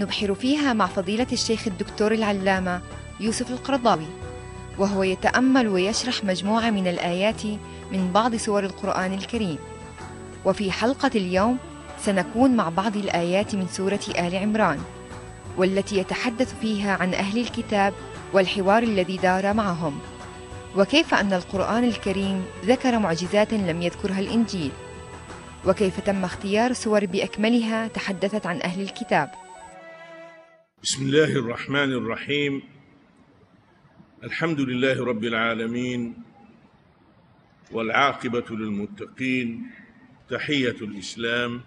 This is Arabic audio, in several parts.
نبحر فيها مع فضيلة الشيخ الدكتور العلامة يوسف القرضاوي وهو يتأمل ويشرح مجموعة من الآيات من بعض سور القرآن الكريم. وفي حلقة اليوم سنكون مع بعض الآيات من سورة آل عمران والتي يتحدث فيها عن أهل الكتاب والحوار الذي دار معهم. وكيف أن القرآن الكريم ذكر معجزات لم يذكرها الإنجيل؟ وكيف تم اختيار سور بأكملها تحدثت عن أهل الكتاب؟ بسم الله الرحمن الرحيم. الحمد لله رب العالمين والعاقبة للمتقين. تحية الإسلام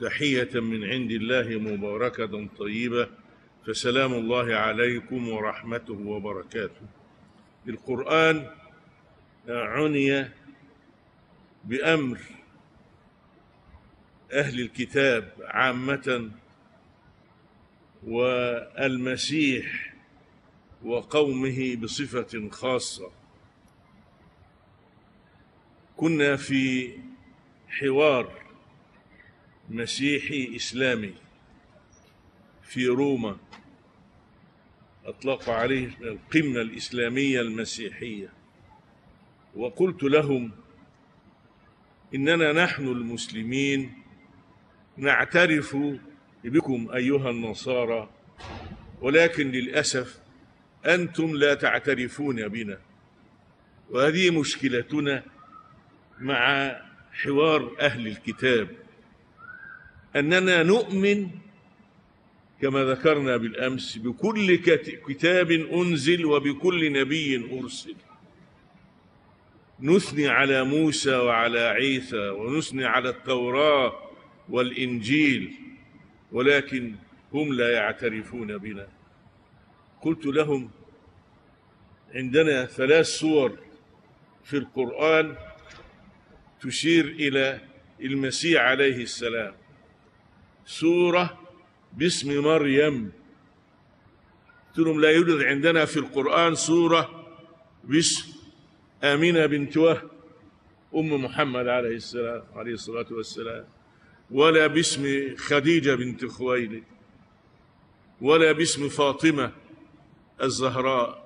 تحية من عند الله مباركة طيبة. فسلام الله عليكم ورحمته وبركاته. القرآن عني بأمر أهل الكتاب عامة والمسيح وقومه بصفة خاصة. كنا في حوار مسيحي إسلامي في روما. أطلق عليه القمة الإسلامية المسيحية. وقلت لهم إننا نحن المسلمين نعترف بكم أيها النصارى ولكن للأسف أنتم لا تعترفون بنا. وهذه مشكلتنا مع حوار أهل الكتاب. أننا نؤمن كما ذكرنا بالأمس بكل كتاب أنزل وبكل نبي أرسل. نثني على موسى وعلى عيسى ونثني على التوراة والإنجيل. ولكن هم لا يعترفون بنا. قلت لهم عندنا ثلاث صور في القرآن تشير إلى المسيح عليه السلام. سورة باسم مريم. قلت لهم لا يوجد عندنا في القرآن سورة باسم آمنة بنت وهب أم محمد عليه السلام عليه الصلاة والسلام. ولا باسم خديجة بنت خويلد ولا باسم فاطمة الزهراء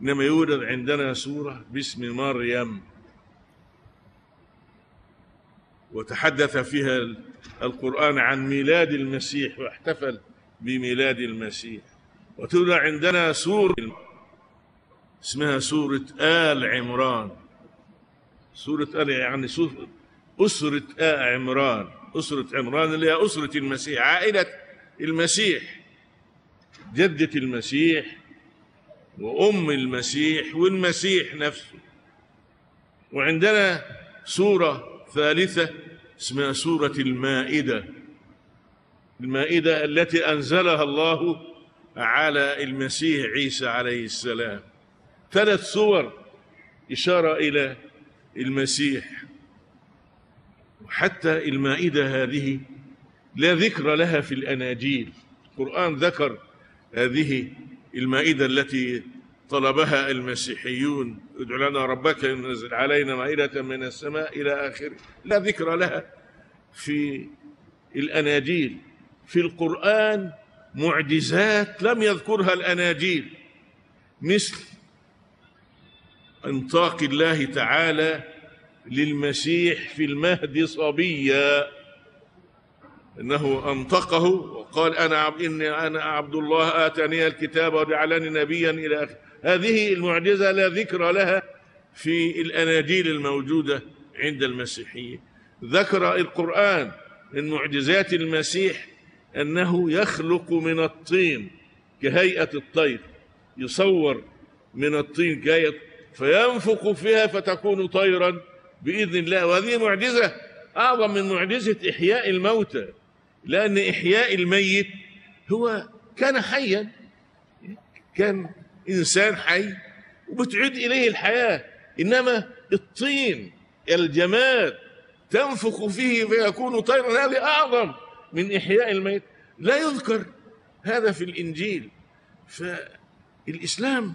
إنما يوجد عندنا سورة باسم مريم. وتحدث فيها القرآن عن ميلاد المسيح واحتفل بميلاد المسيح. وتوجد عندنا سورة اسمها سورة آل عمران. سورة آل يعني سورة أسرة آل عمران. أسرة عمران اللي هي أسرة المسيح عائلة المسيح جدة المسيح وأم المسيح والمسيح نفسه. وعندنا سورة ثالثة اسمها سورة المائدة. المائدة التي أنزلها الله على المسيح عيسى عليه السلام. ثلاث صور إشارة إلى المسيح. وحتى المائدة هذه لا ذكر لها في الأناجيل. القرآن ذكر هذه المائدة التي طلبها المسيحيون. ادع لنا ربك ينزل علينا مائدة من السماء إلى آخره لا ذكر لها في الأناجيل. في القرآن معجزات لم يذكرها الأناجيل. مثل أنطاق الله تعالى للمسيح في المهد صبيا إنه أنطقه وقال أنا عبد اني أنا عبد الله آتاني الكتاب وجعلني نبيا إلى اخره هذه المعجزة لا ذكر لها في الأناجيل الموجودة عند المسيحيين. ذكر القرآن من معجزات المسيح أنه يخلق من الطين كهيئة الطير يصور من الطين كهيئه فينفخ فيها فتكون طيرا بإذن الله. وهذه معجزة أعظم من معجزة إحياء الموتى لأن إحياء الميت هو كان حيا كان إنسان حي وبتعيد إليه الحياة. إنما الطين الجماد تنفخ فيه فيكون طيرا. هذه أعظم من إحياء الميت. لا يذكر هذا في الإنجيل. فالإسلام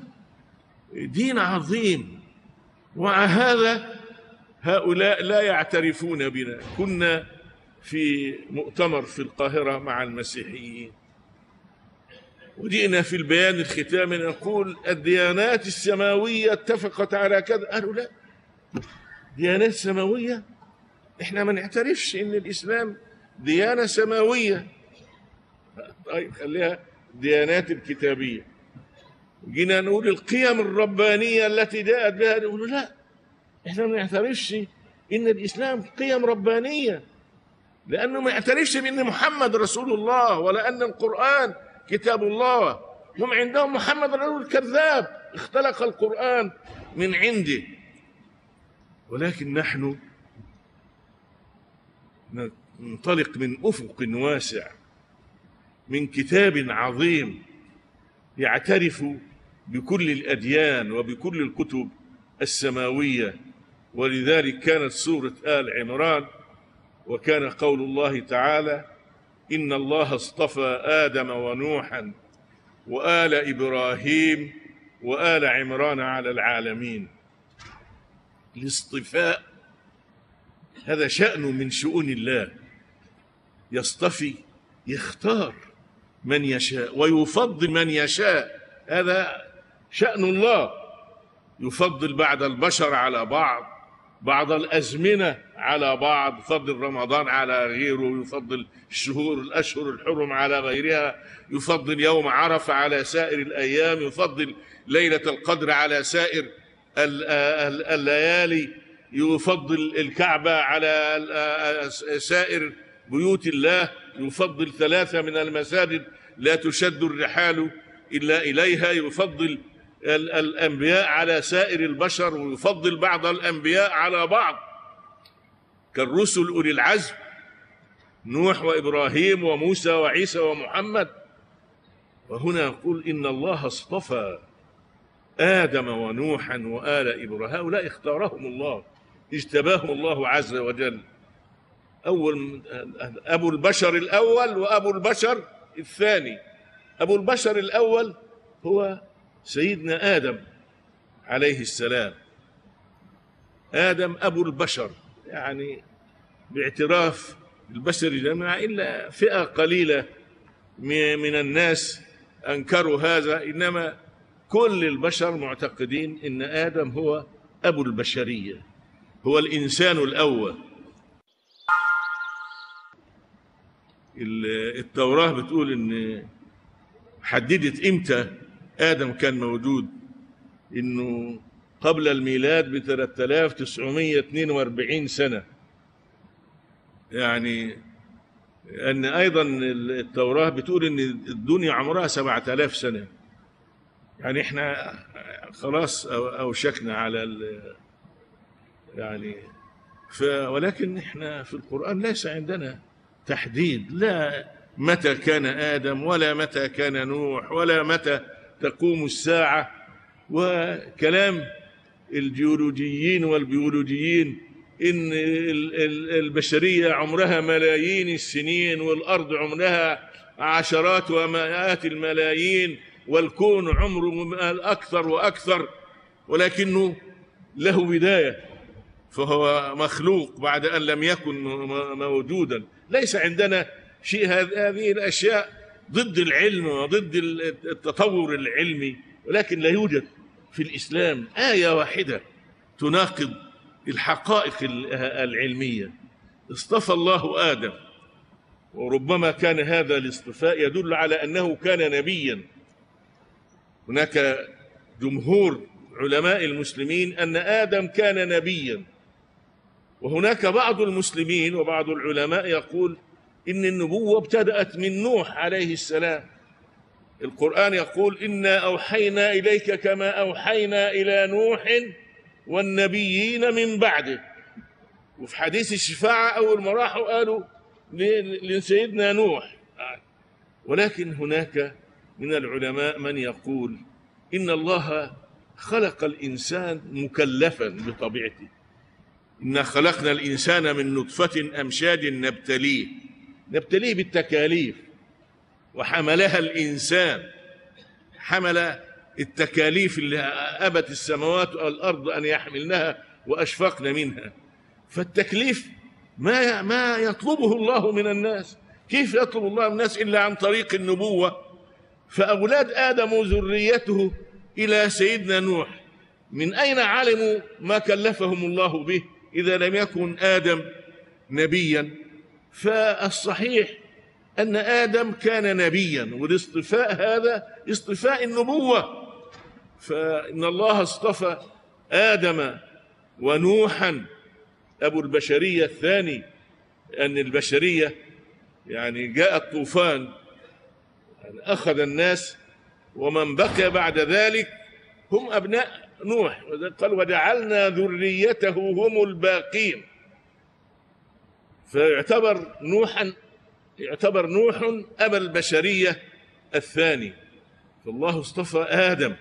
دين عظيم ومع هذا هؤلاء لا يعترفون بنا. كنا في مؤتمر في القاهرة مع المسيحيين. وجئنا في البيان الختامي نقول الديانات السماوية اتفقت على كذا. قالوا لا. ديانات سماوية؟ إحنا ما نعترفش إن الإسلام ديانة سماوية. طيب خليها ديانات الكتابية. جينا نقول القيم الربانية التي جاءت بها يقولوا لا. إحنا ما نعترفش إن الإسلام قيم ربانية لأنه ما يعترفش بأن محمد رسول الله ولا أن القرآن كتاب الله. هم عندهم محمد رسول كذاب اختلق القرآن من عنده. ولكن نحن ننطلق من أفق واسع من كتاب عظيم يعترف بكل الأديان وبكل الكتب السماوية. ولذلك كانت سورة آل عمران وكان قول الله تعالى إن الله اصطفى آدم ونوحا وآل إبراهيم وآل عمران على العالمين. الاصطفاء هذا شأن من شؤون الله. يصطفي يختار من يشاء ويفضل من يشاء. هذا شأن الله. يفضل بعد البشر على بعض. بعض الأزمنة على بعض يفضل رمضان على غيره يفضل الشهور الأشهر الحرم على غيرها يفضل يوم عرفة على سائر الأيام يفضل ليلة القدر على سائر الليالي يفضل الكعبة على سائر بيوت الله يفضل ثلاثة من المساجد لا تشد الرحال إلا إليها يفضل الأنبياء على سائر البشر ويفضل بعض الأنبياء على بعض. كالرسل أولي العزم نوح وإبراهيم وموسى وعيسى ومحمد. وهنا يقول إن الله اصطفى آدم ونوحا وآل إبراهيم هؤلاء اختارهم الله اجتباهم الله عز وجل. أول أبو البشر الأول وأبو البشر الثاني. أبو البشر الأول هو سيدنا آدم عليه السلام. آدم أبو البشر يعني باعتراف البشر جميعا إلا فئة قليلة من الناس أنكروا هذا. إنما كل البشر معتقدين إن آدم هو أبو البشرية هو الإنسان الأول. التوراة بتقول إن حددت إمتى؟ آدم كان موجود إنه قبل الميلاد ب 3942 سنة. يعني أن أيضا التوراة بتقول إن الدنيا عمرها 7000 سنة. يعني إحنا خلاص أوشكنا على يعني ف ولكن إحنا في القرآن ليس عندنا تحديد. لا متى كان آدم ولا متى كان نوح ولا متى تقوم الساعة وكلام الجيولوجيين والبيولوجيين إن البشرية عمرها ملايين السنين والأرض عمرها عشرات ومئات الملايين والكون عمره أكثر وأكثر ولكنه له بداية فهو مخلوق بعد أن لم يكن موجودا. ليس عندنا شيء هذه الأشياء ضد العلم وضد التطور العلمي ولكن لا يوجد في الإسلام آية واحدة تناقض الحقائق العلمية. اصطفى الله آدم وربما كان هذا الاصطفاء يدل على أنه كان نبيا. هناك جمهور علماء المسلمين أن آدم كان نبيا وهناك بعض المسلمين وبعض العلماء يقول إن النبوة ابتدأت من نوح عليه السلام. القرآن يقول إنا أوحينا إليك كما أوحينا إلى نوح والنبيين من بعده. وفي حديث الشفاعة أول ما راحوا قالوا لسيدنا نوح. ولكن هناك من العلماء من يقول إن الله خلق الإنسان مكلفا بطبيعته. إنا خلقنا الإنسان من نطفة أمشاج نبتليه. نبتليه بالتكاليف. وحملها الإنسان. حمل التكاليف اللي أبت السماوات والأرض أن يحملنها وأشفقن منها. فالتكليف ما ما يطلبه الله من الناس. كيف يطلب الله من الناس إلا عن طريق النبوة؟ فأولاد آدم وذريته إلى سيدنا نوح. من أين علموا ما كلفهم الله به إذا لم يكن آدم نبيا؟ فالصحيح أن آدم كان نبيا والاصطفاء هذا اصطفاء النبوة. فإن الله اصطفى آدم ونوحا. أبو البشرية الثاني أن البشرية يعني جاء الطوفان يعني أخذ الناس ومن بقي بعد ذلك هم أبناء نوح. قال وجعلنا ذريته هم الباقين. فيعتبر نوحا يعتبر نوح أبا البشرية الثاني. فالله اصطفى آدم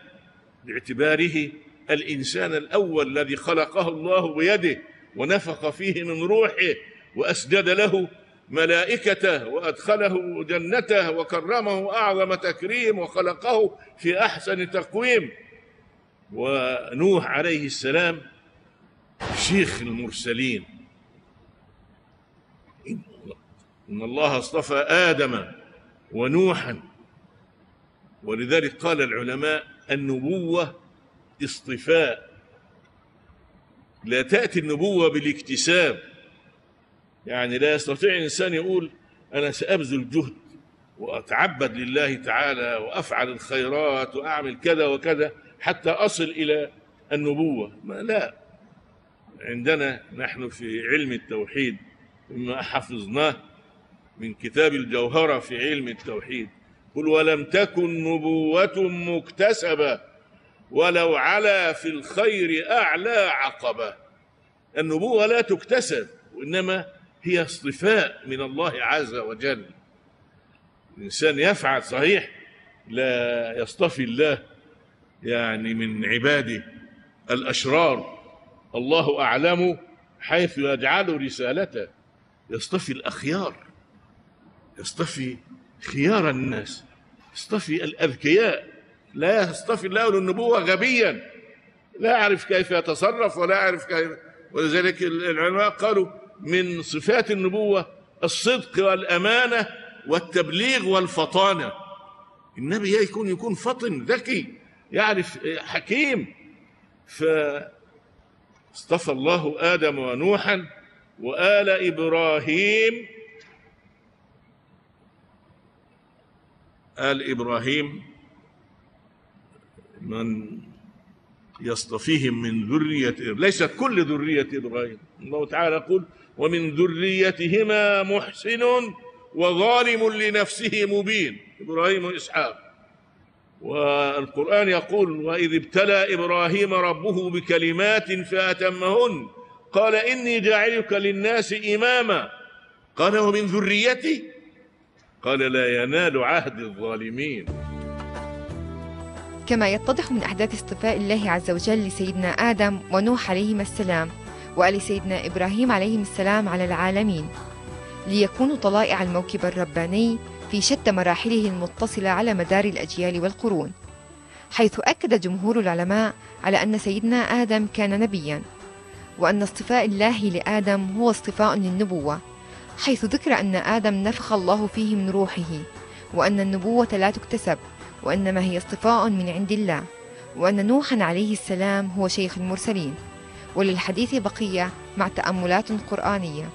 باعتباره الإنسان الأول الذي خلقه الله بيده ونفخ فيه من روحه وأسجد له ملائكته وأدخله جنته وكرمه أعظم تكريم وخلقه في أحسن تقويم. ونوح عليه السلام شيخ المرسلين. إن الله اصطفى آدم ونوحا. ولذلك قال العلماء النبوة اصطفاء. لا تأتي النبوة بالاكتساب. يعني لا يستطيع الإنسان يقول أنا سأبذل جهد وأتعبد لله تعالى وأفعل الخيرات وأعمل كذا وكذا حتى أصل إلى النبوة. ما لا. عندنا نحن في علم التوحيد مما حفظناه من كتاب الجوهرة في علم التوحيد. قل ولم تكن نبوة مكتسبة ولو علا في الخير أعلى عقبة. النبوة لا تكتسب وإنما هي اصطفاء من الله عز وجل. الإنسان يفعل صحيح لا يصطفي الله يعني من عباده الأشرار. الله أعلم حيث يجعل رسالته. يصطفي الأخيار يصطفي خيار الناس يصطفي الأذكياء لا يصطفي الله للنبوة غبيا لا يعرف كيف يتصرف ولا يعرف كيف ولذلك العلماء قالوا من صفات النبوة الصدق والأمانة والتبليغ والفطانة. النبي يكون يكون فطن ذكي يعرف حكيم. فاصطفى الله آدم ونوحا وآل إبراهيم. آل إبراهيم من يصطفيهم من ذرية ليست كل ذرية إبراهيم. الله تعالى يقول ومن ذريتهما محسن وظالم لنفسه مبين. إبراهيم وإسحاق. والقرآن يقول وإذ ابتلى إبراهيم ربه بكلمات فأتمهن قال إني جاعلك للناس إماما. قال ومن ذريتي؟ قال لا ينال عهد الظالمين. كما يتضح من أحداث اصطفاء الله عز وجل لسيدنا آدم ونوح عليهما السلام وآل سيدنا إبراهيم عليهم السلام على العالمين ليكونوا طلائع الموكب الرباني في شتى مراحله المتصلة على مدار الأجيال والقرون حيث أكد جمهور العلماء على أن سيدنا آدم كان نبيا. وأن اصطفاء الله لآدم هو اصطفاء للنبوة حيث ذكر أن آدم نفخ الله فيه من روحه وأن النبوة لا تكتسب وإنما هي اصطفاء من عند الله وأن نوحا عليه السلام هو شيخ المرسلين. وللحديث بقية مع تأملات قرآنية.